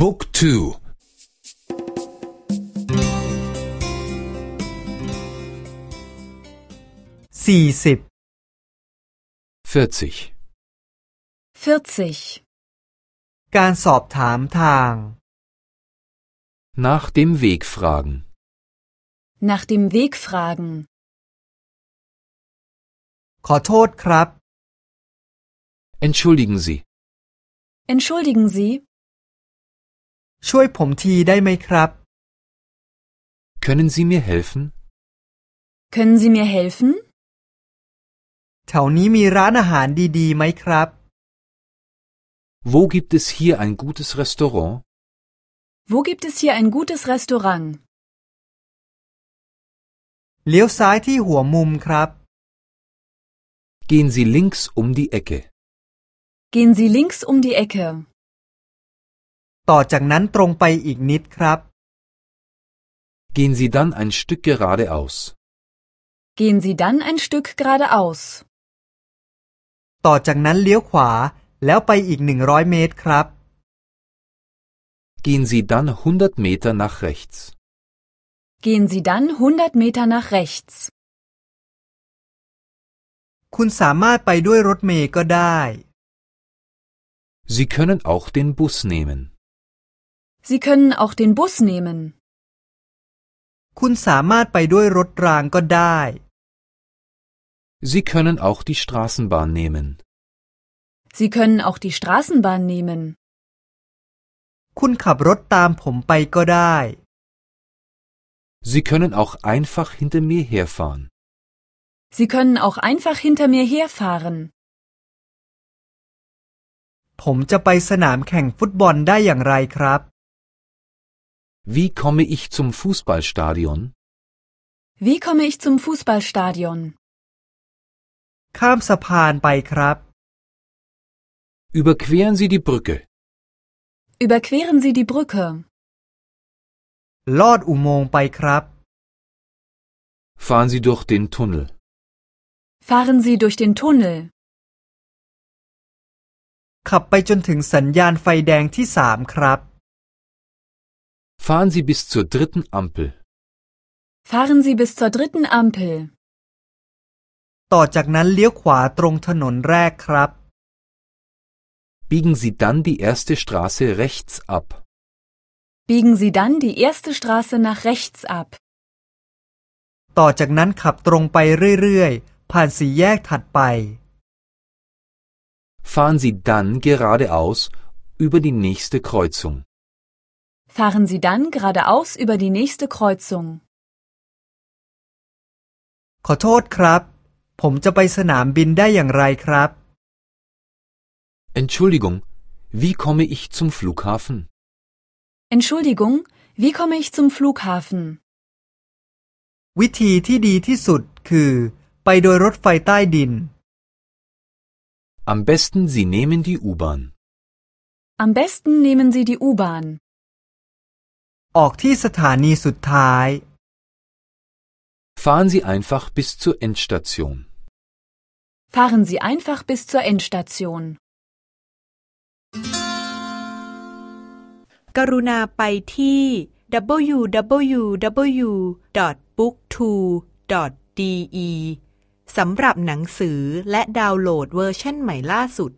Book 2 สี่สิบ 40 40. การสอบถามทาง Nach dem Weg fragen. Nach dem Weg fragen. ขอโทษครับ Entschuldigen Sie, Entschuldigen Sie, ช่วยผมทีได้ไหมครับ können Sie mir helfen? können Sie mir helfen? แถวนี้มีร้านอาหารดีๆไหมครับ Wo gibt es hier ein gutes Restaurant? Wo gibt es hier ein gutes Restaurant? เลี้ยวซ้ายที่หัวมุมครับ Gehen Sie links um die Ecke. Gehen Sie links um die Ecke. ต่อจากนั้นตรงไปอีกนิดครับ Gehen Sie dann ein Stück geradeaus. Gehen Sie dann ein Stück geradeaus. ต่อจากนั้นเลี้ยวขวาแล้วไปอีกหนึ่งร้อยเมตรครับ Gehen Sie dann 100 Meter nach rechts. Gehen Sie dann 100 Meter nach rechts. คุณสามารถไปด้วยรถเมล์ก็ได้ Sie können auch den Bus nehmen. Sie können auch den Bus nehmen. คุณสามารถไปด้วยรถรางก็ได้ Sie können auch die Straßenbahn nehmen. Sie können auch die Straßenbahn nehmen. คุณขับรถตามผมไปก็ได้ Sie können auch einfach hinter mir herfahren. Sie können auch einfach hinter mir herfahren. ผมจะไปสนามแข่งฟุตบอลได้อย่างไรครับ Wie komme ich zum Fußballstadion? Wie komme ich zum Fußballstadion? ข้ามสะพานไปครับ Überqueren Sie die Brücke. Überqueren Sie die Brücke. ลอดอุโมงค์ไปครับ Fahren Sie durch den Tunnel. Fahren Sie durch den Tunnel. ขับไปจนถึงสัญญาณไฟแดงที่สามครับ Fahren Sie bis zur dritten Ampel. Fahren Sie bis zur dritten Ampel. ต่อจากนั้นเลี้ยวขวาตรงถนนแรกครับ Biegen Sie dann die erste Straße rechts ab. Biegen Sie dann die erste Straße nach rechts ab. ต่อจากนั้นขับตรงไปเรื่อยๆ ผ่านสี่แยกถัดไป Fahren Sie dann geradeaus über die nächste Kreuzung. Fahren Sie dann geradeaus über die nächste Kreuzung. ขอโทษครับ ผมจะไปสนามบินได้อย่างไรครับ Entschuldigung, wie komme ich zum Flughafen? Entschuldigung, wie komme ich zum Flughafen? วิธีที่ดีที่สุดคือ ไปโดยรถไฟใต้ดิน Am besten Sie nehmen die U-Bahn. Am besten nehmen Sie die U-Bahn. ออกที่สถานีสุดท้าย Fahren Sie einfach bis zur Endstation. Fahren Sie einfach bis zur Endstation. กรุณาไปที่ www.booktwo.de สำหรับหนังสือและดาวน์โหลดเวอร์ชันใหม่ล่าสุด